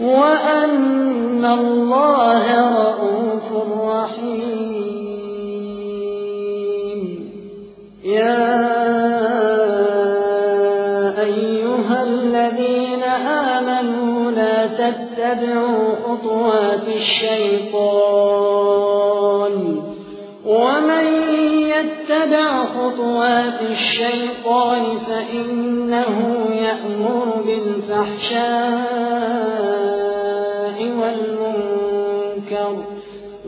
وأن الله رؤوف رحيم. يا أيها الذين آمنوا لا تتبعوا خطوات الشيطان. ومن يتبع خطوات الشيطان فإنه يأمر بالفحشاء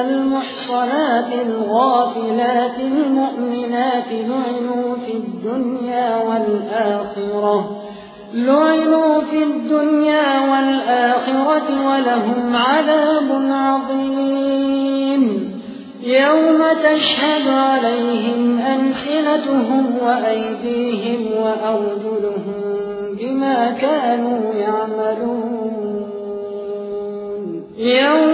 المحصنات الغافلات المؤمنات لعنوا في الدنيا والآخرة. لعنوا في الدنيا والآخرة ولهم عذاب عظيم. يوم تشهد عليهم أنسنتهم وأيديهم وأرجلهم بما كانوا يعملون. يومئذ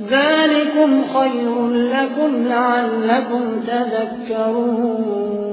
ذلكم خير لكم لعلكم تذكرون.